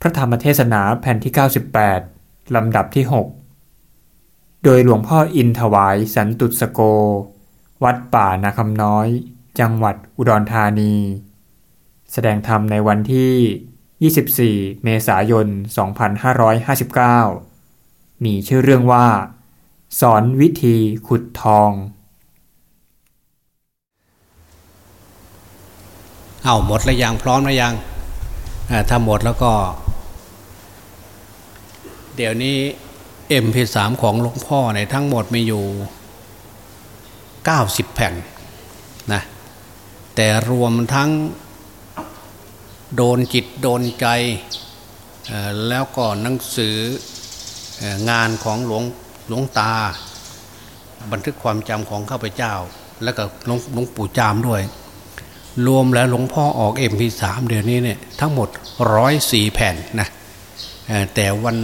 พระธรรมเทศนาแผ่นที่ 98 ลำดับที่ 6 โดยหลวงพ่ออินถวายสันตุสโก วัดป่านาคำน้อย จังหวัดอุดรธานี แสดงธรรมในวันที่ 24 เมษายน 2559 มีชื่อเรื่องว่า สอนวิธีขุดทอง เอาหมดแล้วยังพร้อมแล้วยังถ้าหมดแล้วก็ เดี๋ยวนี้ MP3 ของหลวงพ่อในทั้งหมดมีอยู่ 90 แผ่นนะแต่รวมทั้งโดนจิตโดนใจ แล้วก็หนังสืองานของหลวงหลวงตา บันทึกความจำของข้าพเจ้า แล้วก็หลวงหลวงปู่จามด้วย รวมแล้วหลวงพ่อออกเอ็มพีสามเดือนนี้เนี่ยทั้งหมดร้อยสี่แผ่นนะแต่วัน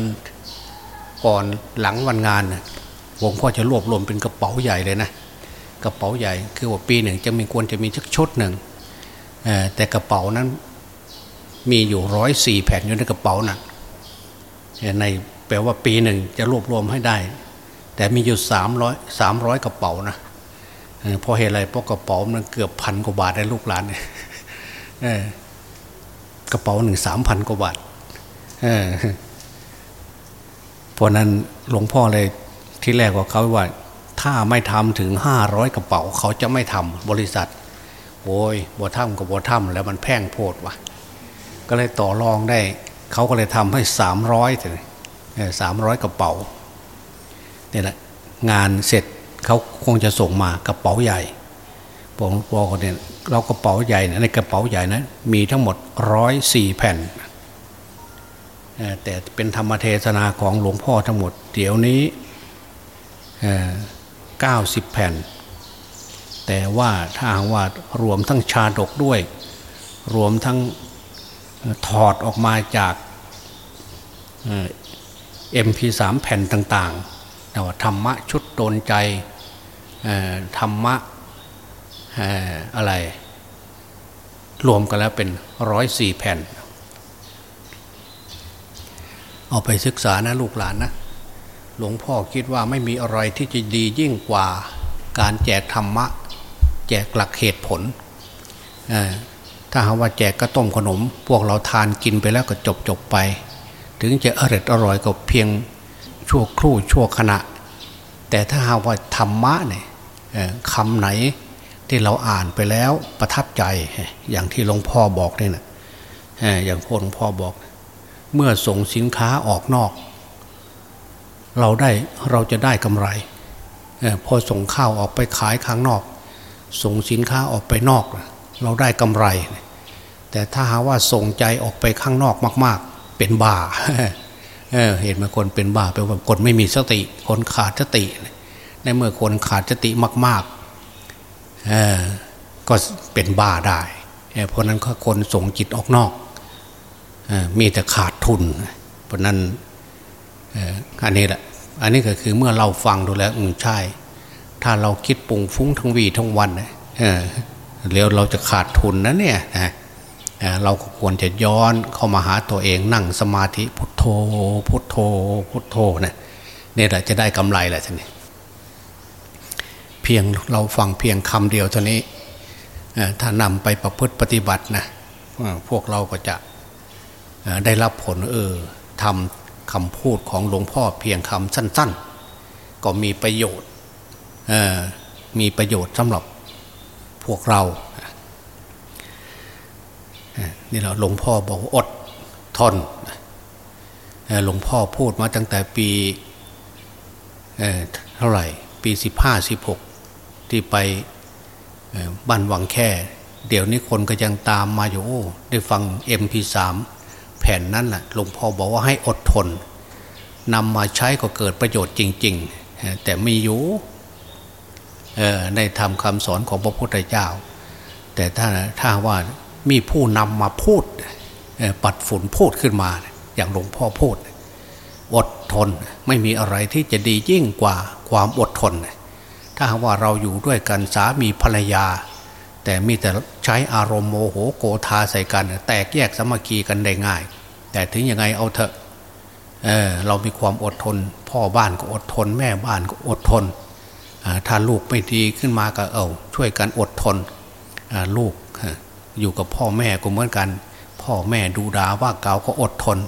ก่อนหลังวันงานหลวงพ่อจะรวบรวมเป็นกระเป๋าใหญ่เลยนะกระเป๋าใหญ่คือว่าปีหนึ่งจะมีควรจะมีชักชุดหนึ่งแต่กระเป๋านั้นมีอยู่ร้อยสี่แผ่นอยู่ในกระเป๋านะ่ะในแปลว่าปีหนึ่งจะรวบรวมให้ได้ แต่มีอยู่สามร้อยสามร้อยกระเป๋านะเพราะเหตุอะไรเพราะกระเป๋ามันเกือบพันกว่าบาทได้ลูกหลานเนี่ยกระเป๋าหนึ่งสามพันกว่าบาท เพราะนั้นหลวงพ่อเลยที่แรกว่าเขาว่า ถ้าไม่ทำถึงห้าร้อยกระเป๋า เขาจะไม่ทำบริษัทโอ้ยบัวถ้ำกับบัวถ้ำแล้วมันแพงโพดวะก็เลยต่อรองได้เขาก็เลยทำให้สามร้อยเลยสามร้อยกระเป๋าเนี่ยแหละงานเสร็จเขาคงจะส่งมากระเป๋าใหญ่ผมบอกเนี่ยเรากระเป๋าใหญ่ในกระเป๋าใหญ่นะมีทั้งหมดร้อยสี่แผ่น แต่เป็นธรรมเทศนาของหลวงพ่อทั้งหมด เดี๋ยวนี้เก้าสิบแผ่น แต่ว่าถ้าว่ารวมทั้งชาดกด้วย รวมทั้งถอดออกมาจากเอ็มพีสามแผ่นต่างๆแต่ว่าธรรมะชุดโดนใจธรรมะอะไร รวมกันแล้วเป็นร้อยสี่แผ่น เอาไปศึกษานะลูกหลานนะ หลวงพ่อคิดว่าไม่มีอะไรที่จะดียิ่งกว่าการแจกธรรมะ แจกหลักเหตุผล ถ้าหาว่าแจกกระต้มขนม พวกเราทานกินไปแล้วก็จบจบไป ถึงจะอร่อยอร่อยก็เพียงชั่วครู่ชั่วขณะ แต่ถ้าหาว่าธรรมะเนี่ยคำไหนที่เราอ่านไปแล้วประทับใจอย่างที่หลวงพ่อบอกเนี่ยนะอย่างพ่อหลวงพ่อบอก เมื่อส่งสินค้าออกนอก เราได้เราจะได้กำไรพอส่งข้าวออกไปขายข้างนอก ส่งสินค้าออกไปนอก เราได้กำไร แต่ถ้าหาว่าส่งใจออกไปข้างนอกมาก ๆ เป็นบ้าเห็นไหมคนเป็นบ้าแปลว่าคนไม่มีสติ คนขาดสติ ในเมื่อคนขาดสติมากๆก็เป็นบ้าได้ เพราะนั้นคนส่งจิตออกนอก มีแต่ขาดทุน เพราะนั้นอันนี้แหละอันนี้ก็คือเมื่อเราฟังดูแล้วอืมใช่ ถ้าเราคิดปุงฟุ้งทั้งวีทั้งวันเเยวเราจะขาดทุนนะเนี่ยนะเราก็ควรจะย้อนเข้ามาหาตัวเองนั่งสมาธิพุทโธพุทโธพุทโธเนี่ยนี่แหละจะได้กำไรแหละท่านนี่เพียงเราฟังเพียงคำเดียวเท่านี้ถ้านำไปประพฤติปฏิบัตินะพวกเราก็จะ ได้รับผลเออทำคำพูดของหลวงพ่อเพียงคำสั้น ๆ ก็มีประโยชน์มีประโยชน์สำหรับพวกเรานี่เราหลวงพ่อบอกอดทนหลวงพ่อพูดมาตั้งแต่ปีเท่าไหร่ ปีสิบห้าสิบหกที่ไปบ้านวังแค่ เดี๋ยวนี้คนก็ยังตามมาอยู่ได้ฟัง MP3 แผ่นนั้นแหละหลวงพ่อบอกว่าให้อดทนนำมาใช้ก็เกิดประโยชน์จริง ๆ แต่มีอยู่ในธรรมคำสอนของพระพุทธเจ้า แต่ถ้าถ้าว่ามีผู้นำมาพูดปัดฝุ่นพูดขึ้นมา อย่างหลวงพ่อพูด อดทนไม่มีอะไรที่จะดียิ่งกว่าความอดทน ถ้าว่าเราอยู่ด้วยกันสามีภรรยา แต่มีแต่ใช้อารมณ์โมโหโกธาใส่กัน แตกแยกสมัคคีกันได้ง่าย แต่ถึงยังไงเอาเถอะเออเรามีความอดทน พ่อบ้านก็อดทน แม่บ้านก็อดทน ถ้าลูกไม่ดีขึ้นมาก็เอาช่วยกันอดทนลูกอยู่กับพ่อแม่ก็เหมือนกัน พ่อแม่ดูดาว่าเก่าก็อดทน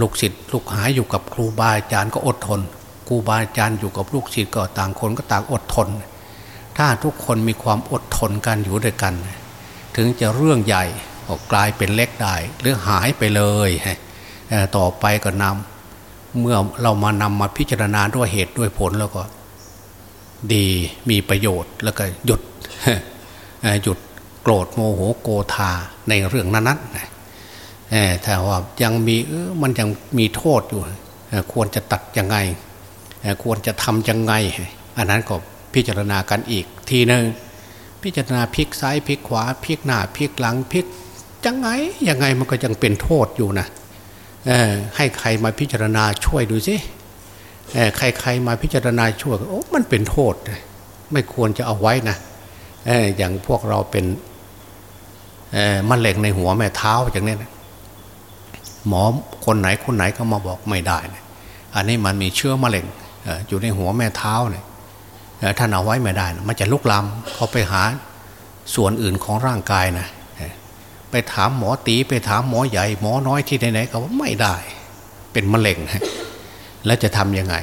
ลูกศิษย์ลูกหายอยู่กับครูบาอาจารย์ก็อดทนครูบาอาจารย์อยู่กับลูกศิษย์ก็ต่างคนก็ต่างอดทน ถ้าทุกคนมีความอดทนกันอยู่ด้วยกัน ถึงจะเรื่องใหญ่ก็กลายเป็นเล็กได้หรือหายไปเลยต่อไปก็นำเมื่อเรามานำมาพิจารณาด้วยเหตุด้วยผลแล้วก็ ดีมีประโยชน์แล้วก็หยุดหยุดโกรธโมโหโกธาในเรื่องนั้นๆแต่ว่ายังมีมันยังมีโทษอยู่ ควรจะตัดยังไง ควรจะทำยังไง อันนั้นก็ พิจารณากันอีกทีหนึ่งพิจารณาพลิกซ้ายพลิกขวาพลิกหน้าพลิกหลังพลิกยังไงยังไงมันก็ยังเป็นโทษอยู่นะให้ใครมาพิจารณาช่วยดูสิใครๆมาพิจารณาช่วยโอ้มันเป็นโทษ ไม่ควรจะเอาไว้นะอย่างพวกเราเป็นมะเร็งในหัวแม่เท้าอย่างนี้นะหมอคนไหนคนไหนก็มาบอกไม่ได้นะอันนี้มันมีเชื้อมะเร็งอยู่ในหัวแม่เท้าเนี่ย ท่านเอาไว้ไม่ได้นะมันจะลุกลามเขาไปหาส่วนอื่นของร่างกายนะไปถามหมอตีไปถามหมอใหญ่ หมอน้อยที่ไหนๆก็ว่าไม่ได้ เป็นมะเร็งแล้วจะทำยังไง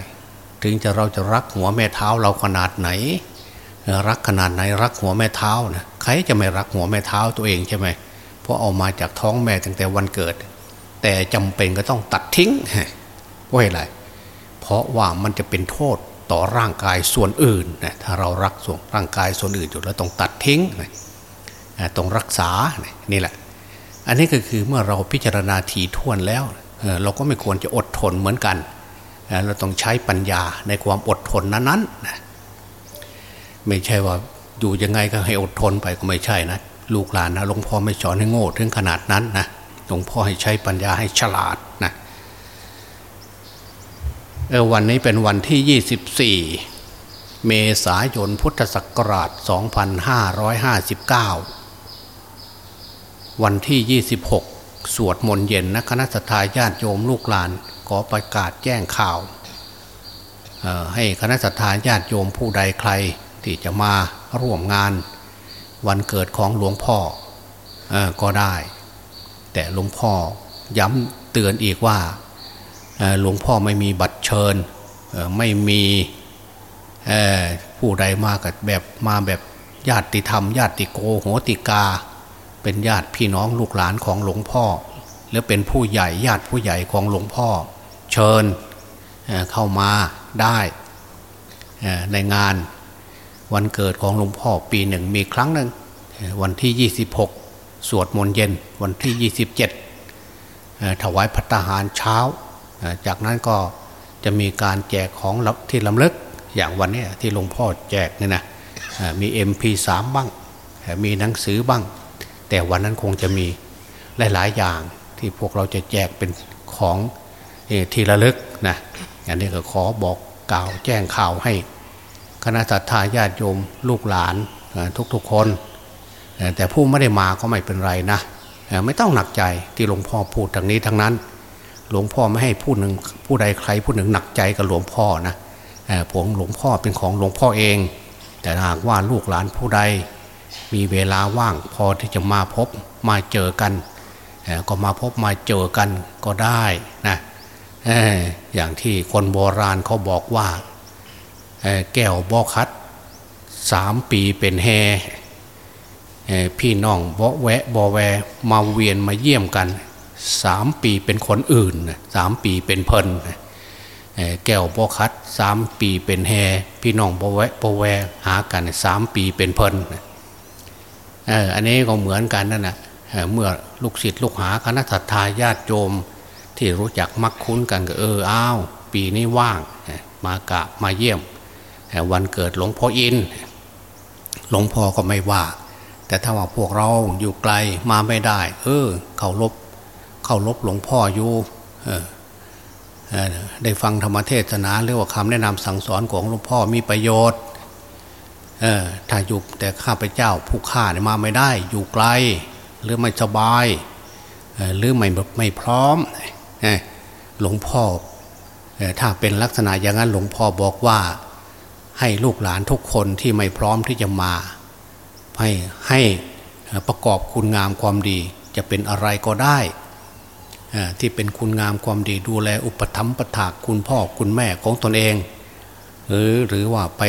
ถึงจะเราจะรักหัวแม่เท้าเราขนาดไหน รักขนาดไหนรักหัวแม่เท้านะใครจะไม่รักหัวแม่เท้าตัวเองใช่ไหมเพราะเอามาจากท้องแม่ตั้งแต่วันเกิด แต่จำเป็นก็ต้องตัดทิ้งเพราะอะไรเพราะว่ามันจะเป็นโทษ ต่อร่างกายส่วนอื่นนะถ้าเรารักส่วนร่างกายส่วนอื่นอยู่แล้วต้องตัดทิ้งนะต้องรักษานี่แหละ อันนี้ก็คือเมื่อเราพิจารณาทีท่วนแล้ว เราก็ไม่ควรจะอดทนเหมือนกัน เราต้องใช้ปัญญาในความอดทนนั้นๆไม่ใช่ว่าอยู่ยังไงก็ให้อดทนไปก็ไม่ใช่นะลูกหลานนะหลวงพ่อไม่สอนให้โง่ถึงขนาดนั้นนะหลวงพ่อให้ใช้ปัญญาให้ฉลาดนะ วันนี้เป็นวันที่ 24 เมษายนพุทธศักราช 2559 วันที่ 26 สวดมนต์เย็นนะคณะทาญาติโยมลูกหลานขอประกาศแจ้งข่าว ให้คณะทาญาติโยมผู้ใดใครที่จะมาร่วมงาน วันเกิดของหลวงพ่ออก็ได้ แต่หลวงพ่อย้ำเตือนอีกว่า หลวงพ่อไม่มีบัตรเชิญไม่มีผู้ใดมากับแบบมาแบบญาติธรรม ญาติโกโหติกา เป็นญาติพี่น้องลูกหลานของหลวงพ่อ หรือเป็นผู้ใหญ่ญาติผู้ใหญ่ของหลวงพ่อ เชิญเข้ามาได้ในงานวันเกิดของหลวงพ่อปีหนึ่งมีครั้งหนึ่งวันที่ 26 สวดมนต์เย็น วันที่ 27 ถวายพัตหารเช้า จากนั้นก็จะมีการแจกของที่ลำลึกอย่างวันนี้ที่หลวงพ่อแจกเนี่ยนะมี MP3 บ้าง มีหนังสือบ้าง แต่วันนั้นคงจะมีหลายๆอย่างที่พวกเราจะแจกเป็นของทีละลึกนะอันนี้ก็ขอบอกกล่าวแจ้งข่าวให้ คณะสัตยาญาติโยมลูกหลานทุกๆคน แต่ผู้ไม่ได้มาก็ไม่เป็นไรนะ ไม่ต้องหนักใจที่หลวงพ่อพูดทางนี้ทั้งนั้น หลวงพ่อไม่ให้ผู้หนึ่งผู้ใดใครผู้หนึ่งหนักใจกับหลวงพ่อนะผมหลวงพ่อเป็นของหลวงพ่อเอง แต่หากว่าลูกหลานผู้ใด มีเวลาว่างพอที่จะมาพบมาเจอกันก็มาพบมาเจอกันก็ได้นะอย่างที่คนโบราณเขาบอกว่าแก้วบอคัดสามปีเป็นแฮพี่น้องบอแวะบอแวมาเวียนมาเยี่ยมกัน สามปีเป็นคนอื่นสามปีเป็นเพลินแก้วบอคัดสามปีเป็นแฮพี่น้องบอแวะบอแวหากันสามปีเป็นเพลินอันนี้ก็เหมือนกันนั่นนะเมื่อลูกศิษย์ลูกหาคณะสัตยาญาติโยมที่รู้จักมักคุ้นกันก็เอออ้าว ปีนี้ว่าง มากะมาเยี่ยม วันเกิดหลวงพ่ออินหลวงพ่อก็ไม่ว่า แต่ถ้าว่าพวกเราอยู่ไกลมาไม่ได้ เออ เขาลบ เข้าลบหลวงพ่ออยู่ได้ฟังธรรมเทศนาหรือว่าคำแนะนำสั่งสอนของหลวงพ่อมีประโยชน์ถ้าอยู่แต่ข้าพเจ้าผู้ฆ่าเนี่ยมาไม่ได้ อยู่ไกล หรือไม่สบาย หรือไม่ไม่พร้อมหลวงพ่อถ้าเป็นลักษณะอย่างนั้นหลวงพ่อบอกว่า ให้ลูกหลานทุกคนที่ไม่พร้อมที่จะมา ให้ให้ประกอบคุณงามความดีจะเป็นอะไรก็ได้ ที่เป็นคุณงามความดีดูแลอุปถัมภ์ประถากคุณพ่อคุณแม่ของตนเอง หรือหรือว่าไป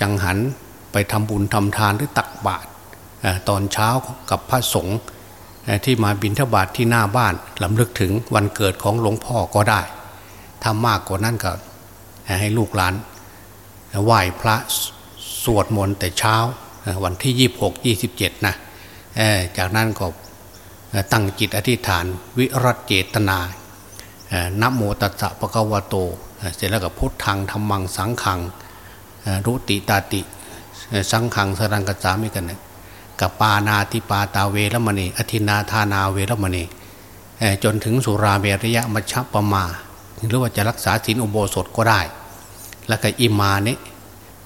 จังหันไปทำบุญทำทานหรือตักบาตรตอนเช้ากับพระสงฆ์ที่มาบิณฑบาตทที่หน้าบ้านลำลึกถึงวันเกิดของหลวงพ่อก็ได้ถ้ามากกว่านั้นก็ให้ลูกหลานไหว้พระสวดมนต์แต่เช้าวันที่ยี่หกยี่สิบเจ็ดนะจากนั้นก็ ตั้งจิตอธิษฐาน วิรัตเจตนานะโมตัสสะปะกวะโต เสร็จแล้วก็พุทธังธรรมังสังขังรุติตาติ สังขังสรังกัจจามิกันนะกับปานาติปาตาเวรมณีอธินาธานาเวรมณีจนถึงสุราเมรยะมัชฌปมาหรือว่าจะรักษาศีลอุโบสถก็ได้ แล้วก็อิมานิ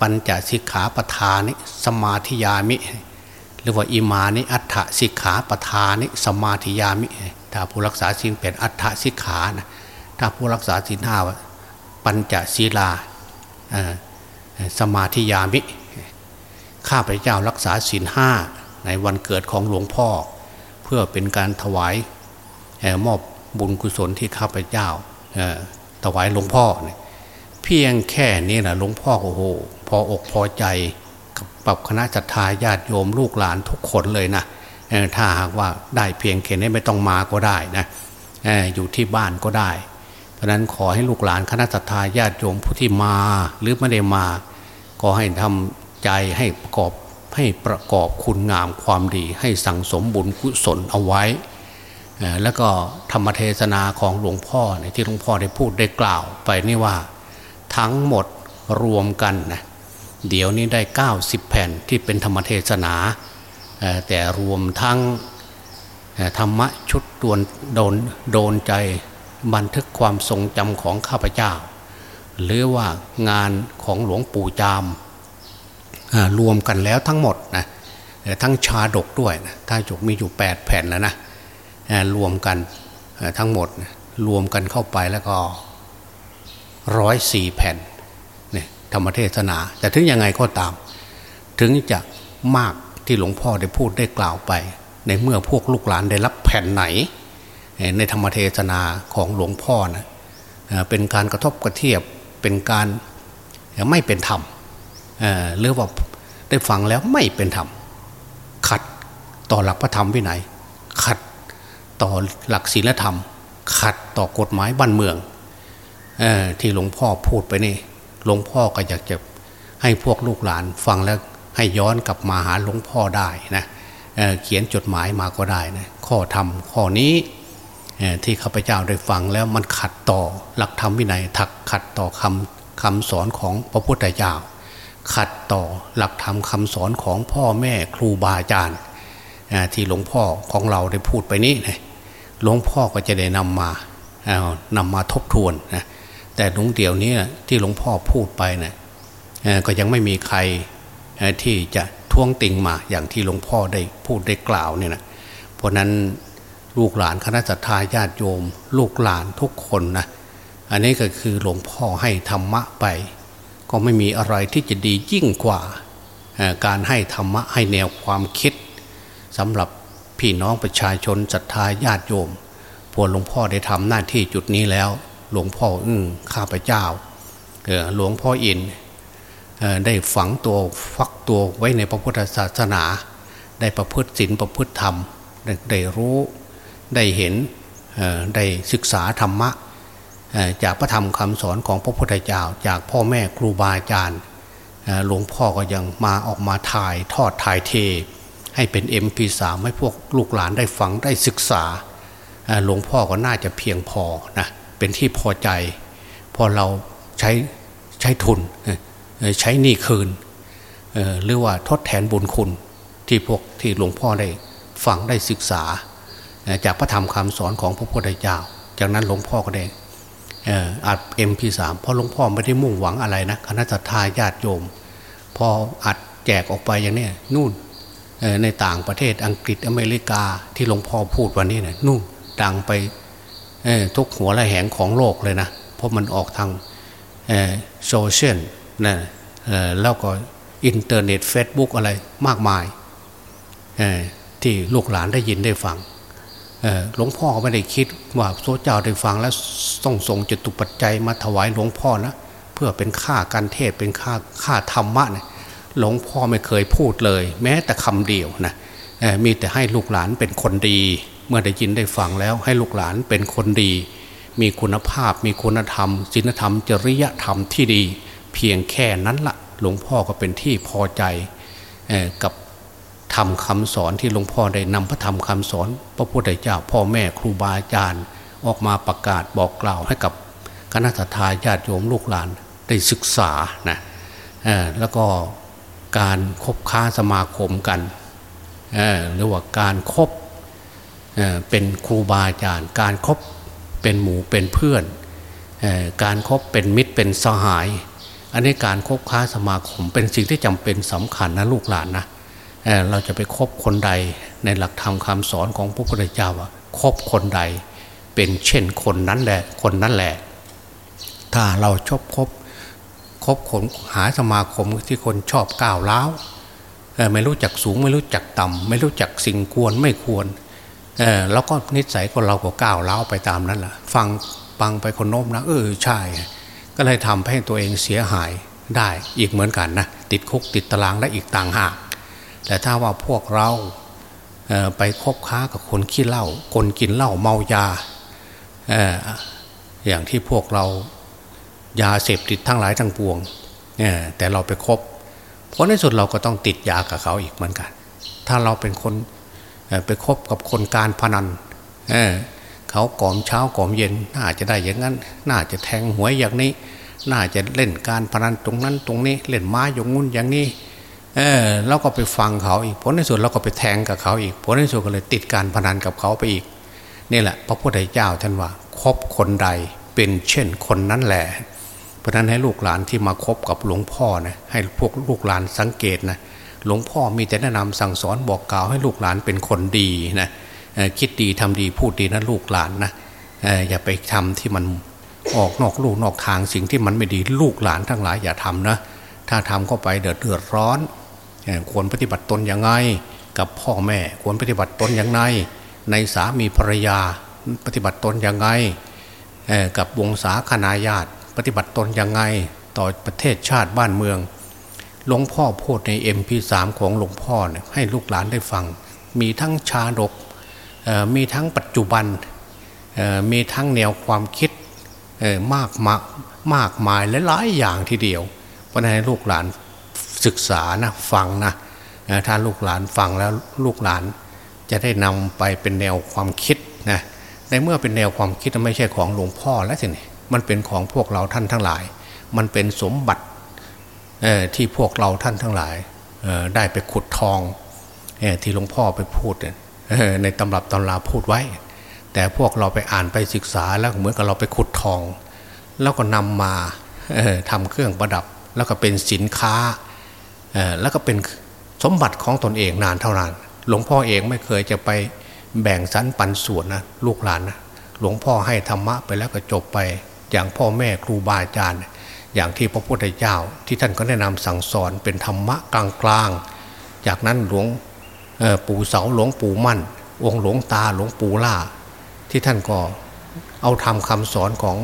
ปัญจสิกขาปทานิสมาธิยามิ หรือว่าอิมานิอัฏฐสิกขาปทานิสมาธิยามิ ถ้าผู้รักษาศีลเป็นอัฏฐสิกขานะถ้าผู้รักษาศีลห้าปัญจศีลาสมาธิยามิ ข้าพเจ้ารักษาศีลห้าในวันเกิดของหลวงพ่อ เพื่อเป็นการถวายมอบบุญกุศลที่ข้าพเจ้าถวายหลวงพ่อเนี่ยเพียงแค่นี้นะหลวงพ่อโอ้โห พออกพอใจ กับคณะจัตตาญาติโยมลูกหลานทุกคนเลยนะถ้าหากว่าได้เพียงแค่นี้ไม่ต้องมาก็ได้นะอยู่ที่บ้านก็ได้ เพราะนั้นขอให้ลูกหลานคณะจัตตาญาติโยมผู้ที่มาหรือไม่ได้มา ก็ให้ทำใจให้ประกอบให้ประกอบคุณงามความดี ให้สั่งสมบุญกุศลเอาไว้ แล้วก็ธรรมเทศนาของหลวงพ่อที่หลวงพ่อได้พูดได้กล่าวไปนี่ว่า ทั้งหมดรวมกันนะ เดี๋ยวนี้ได้ 90 แผ่นที่เป็นธรรมเทศนา แต่รวมทั้งธรรมะชุดดวนโดนโดนใจบันทึกความทรงจำของข้าพเจ้า หรือว่างานของหลวงปู่จามรวมกันแล้วทั้งหมดนะทั้งชาดกด้วยนะถ้าจกมีอยู่ 8 แผ่นแล้วนะรวมกันทั้งหมดรวมกันเข้าไปแล้วก็ร้อยสี่แผ่น ธรรมเทศนา แต่ถึงยังไงก็ตาม ถึงจะมากที่หลวงพ่อได้พูดได้กล่าวไป ในเมื่อพวกลูกหลานได้รับแผ่นไหน ในธรรมเทศนาของหลวงพ่อนะเป็นการกระทบกระเทียบเป็นการไม่เป็นธรรมหรือว่าได้ฟังแล้วไม่เป็นธรรมขัดต่อหลักพระธรรมวินัยขัดต่อหลักศีลธรรม ขัดต่อกฎหมายบ้านเมืองอที่หลวงพ่อพูดไปนี่ หลวงพ่อก็อยากจะให้พวกลูกหลานฟังแล้วให้ย้อนกลับมาหาหลวงพ่อได้นะเเขียนจดหมายมาก็ได้นะข้อธรรมข้อนี้ที่ข้าพเจ้าได้ฟังแล้วมันขัดต่อหลักธรรมวินัยถักขัดต่อคำคำสอนของพระพุทธเจ้า ขัดต่อหลักธรรมคำสอนของพ่อแม่ครูบาอาจารย์ที่หลวงพ่อของเราได้พูดไปนี้นะหลวงพ่อก็จะได้นำมานำมาทบทวนนะ แต่หลวงเดียวนี้ที่หลวงพ่อพูดไปเนะก็ยังไม่มีใครที่จะท้วงติงมาอย่างที่หลวงพ่อได้พูดได้กล่าวเนี่ยนะเพราะนั้นลูกหลานคณะสัตยาญาติโยม ลูกหลานทุกคนนะอันนี้ก็คือหลวงพ่อให้ธรรมะไป ก็ไม่มีอะไรที่จะดียิ่งกว่าการให้ธรรมะให้แนวความคิดสำหรับพี่น้องประชาชนศรัทธาญาติโยมพวหลวงพ่อได้ทำหน้าที่จุดนี้แล้ว หลวงพ่ออึ้งข้าพเจ้าหลวงพ่ออินได้ฝังตัวฟักตัวไว้ในพระพุทธศาสนา ได้ประพฤติศีลประพฤติธรรม ได้รู้ได้เห็นได้ศึกษาธรรมะจากพระธรรมคำสอนของพระพุทธเจ้า จากพ่อแม่ครูบาอาจารย์หลวงพ่อก็ยังมาออกมาถ่ายทอดถ่ายเท ให้เป็น MP3 ให้พวกลูกหลานได้ฟังได้ศึกษาหลวงพ่อก็น่าจะเพียงพอนะ เป็นที่พอใจ พอเราใช้ใช้ทุนใช้หนี้คืนหรือว่าทดแทนบุญคุณที่พวกที่หลวงพ่อได้ฟังได้ศึกษา จากพระธรรมคำสอนของพระพุทธเจ้า จากนั้นหลวงพ่อก็ได้อัดเอ็มพีสามเพราะหลวงพ่อไม่ได้มุ่งหวังอะไรนะคณะทาญาติโยม พออัดแจกออกไปอย่างนี้นู่นในต่างประเทศอังกฤษอเมริกาที่หลวงพ่อพูดวันนี้นะนู่นดังไป ทุกหัวระแหงของโลกเลยนะ เพราะมันออกทางโซเชียลนะแล้วก็อินเทอร์เน็ตเฟซบุ๊กอะไรมากมายที่ลูกหลานได้ยินได้ฟังหลวงพ่อก็ไม่ได้คิดว่าโซเจ้าได้ฟังแล้วต้องส่งจตุปัจจัยมาถวายหลวงพ่อนะเพื่อเป็นค่าการเทศน์เป็นค่าค่าธรรมะนี่ยหลวงพ่อไม่เคยพูดเลย แม้แต่คำเดียวนะมีแต่ให้ลูกหลานเป็นคนดี เมื่อได้ยินได้ฟังแล้วให้ลูกหลานเป็นคนดี มีคุณภาพ มีคุณธรรมศีลธรรม จริยธรรมที่ดี เพียงแค่นั้นละหลวงพ่อก็เป็นที่พอใจกับทำคำสอนที่หลวงพ่อได้นำพระธรรมคำสอน พระพุทธเจ้าพ่อแม่ครูบาอาจารย์ ออกมาประกาศบอกกล่าวให้กับคณะทาญาติโยมลูกหลานได้ศึกษานะแล้วก็การคบค้าสมาคมกันหรือว่าการครบ เป็นครูบาอาจารย์ การครบเป็นหมู่เป็นเพื่อน การครบเป็นมิตรเป็นสหาย อันนี้การคบค้าสมาคม เป็นสิ่งที่จำเป็นสำคัญนะลูกหลานนะเเราจะไปคบคนใดในหลักธรรมคาสอนของพระพุทธเจ้าว่าคบคนใด เป็นเช่นคนนั้นแหละคนนั้นแหละ ถ้าเราชอบคบคบคนหาสมาคมที่คนชอบก้าวล้าวไม่รู้จักสูงไม่รู้จักต่ำไม่รู้จักสิ่งควรไม่ควร แล้วก็นิสัยคนเราก็ก้าวเล้าไปตามนั้นแหละฟังฟังไปคนโน้มนะเออใช่ ก็เลยทำให้ตัวเองเสียหายได้อีกเหมือนกันนะติดคุกติดตารางได้อีกต่างหาก แต่ถ้าว่าพวกเราไปคบค้ากับคนขี้เหล้าคนกินเหล้าเมายาอย่างที่พวกเรายาเสพติดทั้งหลายทั้งปวงแต่เราไปคบเพราะในสุดเราก็ต้องติดยากับเขาอีกเหมือนกัน ถ้าเราเป็นคน ไปคบกับคนการพนันเเขากอมเช้ากอมเย็น น่าจะได้อย่างนั้น น่าจะแทงหวยอย่างนี้ น่าจะเล่นการพนันตรงนั้นตรงนี้ เล่นม้าอย่างงุ้นอย่างนี้ เออเราก็ไปฟังเขาอีกผลในสุดเราก็ไปแทงกับเขาอีกผลในสุดก็เลยติดการพนันกับเขาไปอีกนี่แหละ พระพุทธเจ้าท่านว่าคบคนใดเป็นเช่นคนนั้นแหละ เพราะนั้นให้ลูกหลานที่มาคบกับหลวงพ่อนะให้พวกลูกหลานสังเกตนะ หลวงพ่อมีแต่แนะนำสั่งสอนบอกกล่าวให้ลูกหลานเป็นคนดีนะคิดดีทำดีพูดดีนะลูกหลานนะอย่าไปทำที่มันออกนอกลูกนอกทางสิ่งที่มันไม่ดีลูกหลานทั้งหลายอย่าทำนะถ้าทำก็ไปเดือดเดือดร้อน ควรปฏิบัติตนยังไง กับพ่อแม่ควรปฏิบัติตนยังไง ในสามีภรรยาปฏิบัติตนยังไงกับวงศาคณาญาติ ปฏิบัติตนยังไง ต่อประเทศชาติบ้านเมือง หลวงพ่อพูดใน MP3 ของหลวงพ่อเนี่ยให้ลูกหลานได้ฟัง มีทั้งชาดกมีทั้งปัจจุบันมีทั้งแนวความคิดมากมามากมายและหลายอย่างทีเดียวเพราะนั้นให้ลูกหลานศึกษานะฟังนะถ้าลูกหลานฟังแล้วลูกหลานจะได้นำไปเป็นแนวความคิดนะในเมื่อเป็นแนวความคิดไม่ใช่ของหลวงพ่อแล้วสินี่มันเป็นของพวกเราท่านทั้งหลาย มันเป็นสมบัติ ที่พวกเราท่านทั้งหลายได้ไปขุดทองที่หลวงพ่อไปพูดในตำรับตำราพูดไว้ แต่พวกเราไปอ่านไปศึกษาแล้วเหมือนกับเราไปขุดทอง แล้วก็นำมาทำเครื่องประดับ แล้วก็เป็นสินค้าแล้วก็เป็นสมบัติของตนเองนานเท่านานหลวงพ่อเองไม่เคยจะไปแบ่งสรรปันส่วนนะลูกหลานนะหลวงพ่อให้ธรรมะไปแล้วก็จบไปอย่างพ่อแม่ครูบาอาจารย์ อย่างที่พระพุทธเจ้าที่ท่านก็แนะนำสั่งสอนเป็นธรรมะกลางๆ จากนั้นหลวงปู่เสาหลวงปู่มั่น องค์หลวงตาหลวงปู่ล่า ที่ท่านก็เอาทำคำสอนของ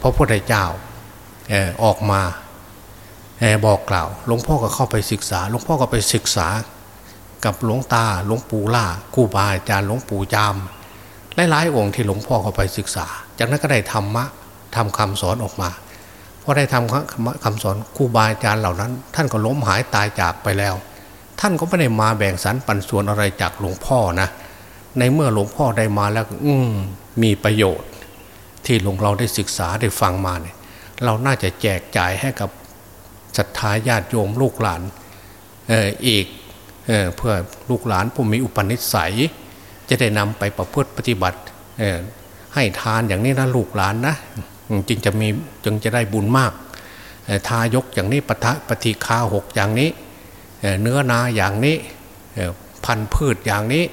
พระพุทธเจ้าออกมาบอกกล่าวหลวงพ่อก็เข้าไปศึกษาหลวงพ่อก็ไปศึกษากับหลวงตาหลวงปู่ล่าคู่บาอาจารย์หลวงปู่จามหลายๆองค์ที่หลวงพ่อเข้าไปศึกษา จากนั้นก็ได้ธรรมะทำคำสอนออกมา พอได้ทำคำสอนครูบาอาจารย์เหล่านั้น ท่านก็ล้มหายตายจากไปแล้ว ท่านก็ไม่ได้มาแบ่งสรรปันส่วนอะไรจากหลวงพ่อนะ ในเมื่อหลวงพ่อได้มาแล้วอืมมีประโยชน์ ที่หลวงเราได้ศึกษาได้ฟังมาเนี่ยเราน่าจะแจกจ่ายให้กับศรัทธาญาติโยมลูกหลานเอออีกเออเพื่อลูกหลานผู้มีอุปนิสัย จะได้นำไปประพฤติปฏิบัติให้ทานอย่างนี้นะลูกหลานนะ จึงจะมีจึงจะได้บุญมาก ทายกอย่างนี้ปะทะปฏิคาหกอย่างนี้ เนื้อนาอย่างนี้พันธุ์พืชอย่างนี้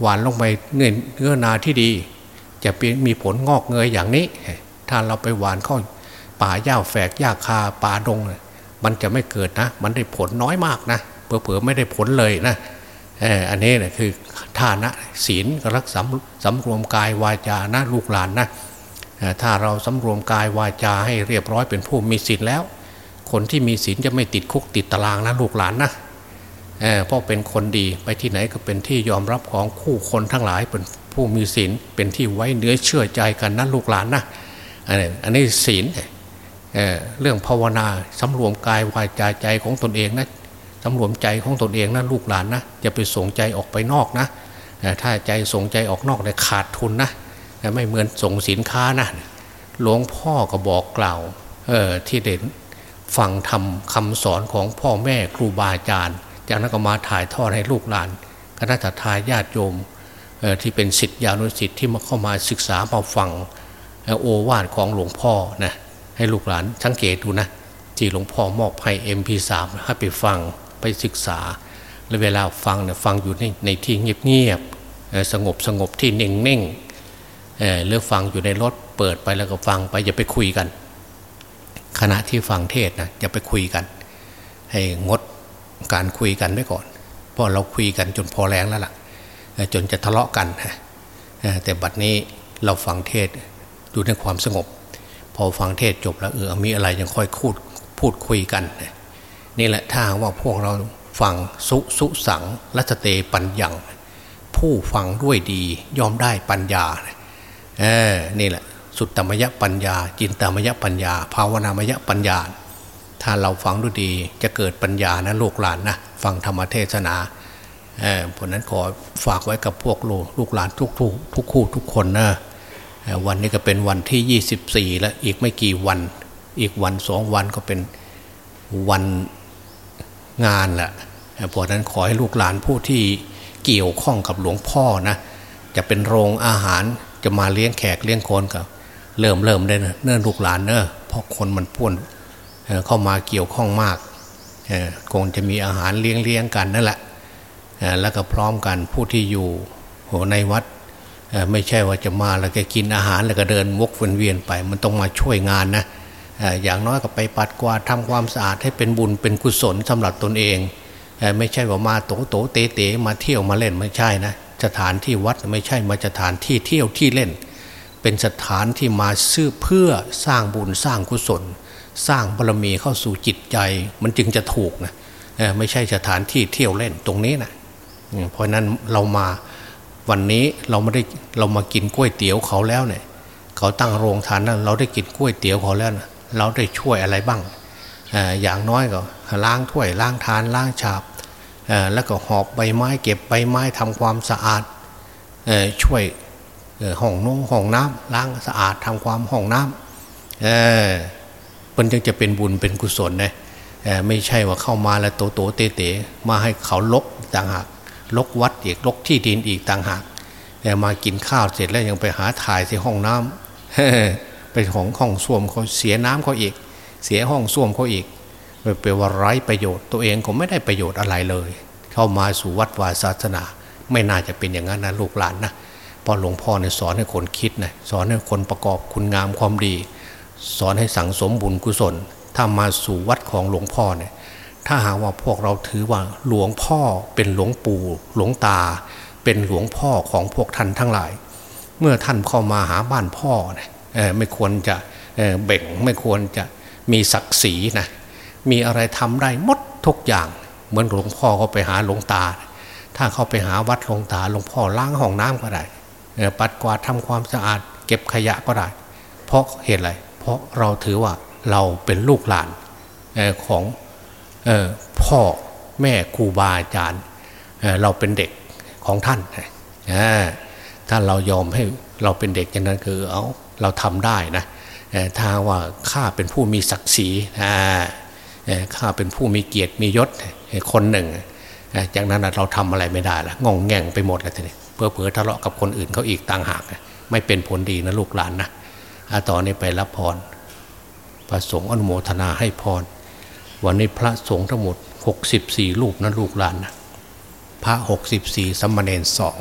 หวานลงไปเนื้อเนื้อนาที่ดี จะมีผลงอกเงยอย่างนี้ ถ้าเราไปหวานเข้าป่าหญ้าแฝกหญ้าคาป่าดง มันจะไม่เกิดนะ มันได้ผลน้อยมากนะเผื่อๆไม่ได้ผลเลยนะอันนี้นะคือฐานะศีลรักสำสำรวมกายวาจานะลูกหลานนะ ถ้าเราสำรวมกายวาจาให้เรียบร้อยเป็นผู้มีศีลแล้ว คนที่มีศีลจะไม่ติดคุกติดตารางนะลูกหลานนะเเพราะเป็นคนดีไปที่ไหนก็เป็นที่ยอมรับของคู่คนทั้งหลายเป็นผู้มีศีลเป็นที่ไว้เนื้อเชื่อใจกันนะลูกหลานนะอันนี้ศีลเเรื่องภาวนาสำรวมกายวาจาใจของตนเองนะสำรวมใจของตนเองนะลูกหลานนะอย่าไปส่งใจออกไปนอกนะถ้าใจส่งใจออกนอกเนี่ยขาดทุนนะ ไม่เหมือนส่งสินค้านะหลวงพ่อก็บอกกล่าวที่เด่นฟังทำคำสอนของพ่อแม่ครูบาอาจารย์ จากนั้นก็มาถ่ายทอดให้ลูกหลานคณะทาญาติโยมที่เป็นสิทธิานุสิทธิ์ที่มาเข้ามาศึกษามาฟังโอวาทของหลวงพ่อนะให้ลูกหลานสังเกตดูนะที่หลวงพ่อมอบให้ MP3 ให้ไปฟังไปศึกษา และเวลาฟังเนี่ยฟังอยู่ในในที่เงียบๆสงบสงบที่เน่งเน่งเลือกฟังอยู่ในรถเปิดไปแล้วก็ฟังไปอย่าไปคุยกัน ขณะที่ฟังเทศนะอย่าไปคุยกัน ให้งดการคุยกันไว้ก่อน เพราะเราคุยกันจนพอแรงแล้วล่ะ จนจะทะเลาะกันแต่บัดนี้เราฟังเทศดูในความสงบ พอฟังเทศจบแล้วเออมีอะไรยังค่อยพูดพูดคุยกัน นี่แหละถ้าว่าพวกเราฟังสุสุสังรัตเตปัญญัง ผู้ฟังด้วยดียอมได้ปัญญา เออนี่แหละ สุตตมยปัญญา จินตมยปัญญา ภาวนามยปัญญา ถ้าเราฟังดูดีจะเกิดปัญญานะลูกหลานนะฟังธรรมเทศนาเพราะนั้นขอฝากไว้กับพวกลูกลูกหลานทุกทุกทุกคู่ทุกคนนะวันนี้ก็เป็นวันที่ 24 แล้วอีกไม่กี่วัน อีกวันสองวันก็เป็นวันงานแหละเพราะนั้นขอให้ลูกหลานผู้ที่เกี่ยวข้องกับหลวงพ่อนะจะเป็นโรงอาหาร จะมาเลี้ยงแขกเลี้ยงคนก็เริ่มเริ่มได้นะเนื่อลูกหลานเนอะเพราะคนมันพ่วนเข้ามาเกี่ยวข้องมากคงจะมีอาหารเลี้ยงเลี้ยงกันนั่นแหละแล้วก็พร้อมกันผู้ที่อยู่ในวัดไม่ใช่ว่าจะมาแล้วก็กินอาหารแล้วก็เดินวกเวียนไป มันต้องมาช่วยงานนะอย่างน้อยก็ไปปัดกวาดทำความสะอาดให้เป็นบุญเป็นกุศลสำหรับตนเอง ไม่ใช่ว่ามาโตโตเตเตมาเที่ยวมาเล่นไม่ใช่นะ สถานที่วัดไม่ใช่มาสถานที่เที่ยวที่เล่น เป็นสถานที่มาซื้อเพื่อสร้างบุญสร้างกุศล สร้างบารมีเข้าสู่จิตใจ มันจึงจะถูกนะไม่ใช่สถานที่เที่ยวเล่นตรงนี้นะเพราะนั้นเรามาวันนี้เราไม่ได้เรามากินก๋วยเตี๋ยวเขาแล้วเนี่ยเขาตั้งโรงทานนั้นเราได้กินก๋วยเตี๋ยวเขาแล้วนะเราได้ช่วยอะไรบ้างอย่างน้อยก็ล้างถ้วยล้างทานล้างชาบ แล้วก็หอบใบไม้เก็บใบไม้ทำความสะอาดช่วยห้องนงห้องน้ำล้างสะอาดทำความห้องน้ำมันจึงจะเป็นบุญเป็นกุศลนะไม่ใช่ว่าเข้ามาแล้วโตโตเตเตมาให้เขาลกต่างหากลกวัดอีกลกที่ดินอีกต่างหากแต่มากินข้าวเสร็จแล้วยังไปหาถ่ายที่ห้องน้ำไปของห้องส้วมเขาเสียน้ำเขาอีก เสียห้องส้วมเขาอีก ไปว่าไร้ประโยชน์ตัวเองก็ไม่ได้ประโยชน์อะไรเลย เข้ามาสู่วัดวาศาสนา ไม่น่าจะเป็นอย่างนั้นนะลูกหลานนะพอหลวงพ่อเนี่ยสอนให้คนคิดนะสอนให้คนประกอบคุณงามความดี สอนให้สั่งสมบุญกุศล ถ้ามาสู่วัดของหลวงพ่อเนี่ยถ้าหากว่าพวกเราถือว่าหลวงพ่อเป็นหลวงปู่หลวงตา เป็นหลวงพ่อของพวกท่านทั้งหลาย เมื่อท่านเข้ามาหาบ้านพ่อเนี่ยไม่ควรจะเบ่งไม่ควรจะมีศักดิ์ศรีนะ มีอะไรทำได้หมดทุกอย่าง เหมือนหลวงพ่อเขาไปหาหลวงตา ถ้าเขาไปหาวัดหลวงตาหลวงพ่อล้างห้องน้ำก็ได้ปัดกวาดทำความสะอาด เก็บขยะก็ได้ เพราะเหตุอะไร เพราะเราถือว่าเราเป็นลูกหลานของพ่อแม่ครูบาอาจารย์เราเป็นเด็กของท่านถ้าเรายอมให้เราเป็นเด็กอย่างนั้นคือเอาเราทำได้นะถ้าว่าข้าเป็นผู้มีศักดิ์ศรี ข้าเป็นผู้มีเกียรติมียศคนหนึ่ง จากนั้นเราทำอะไรไม่ได้ละงงแง่งไปหมดแล้วทีนี้เพื่อเผื่อทะเลาะกับคนอื่นเขาอีกต่างหาก ไม่เป็นผลดีนะลูกหลานนะต่อนนี้ไปรับพรพระสงฆ์อนุโมทนาให้พร วันนี้พระสงฆ์ทั้งหมด 64รูปนะลูกหลานนะพระหกสิบสี่สมณเณรสอง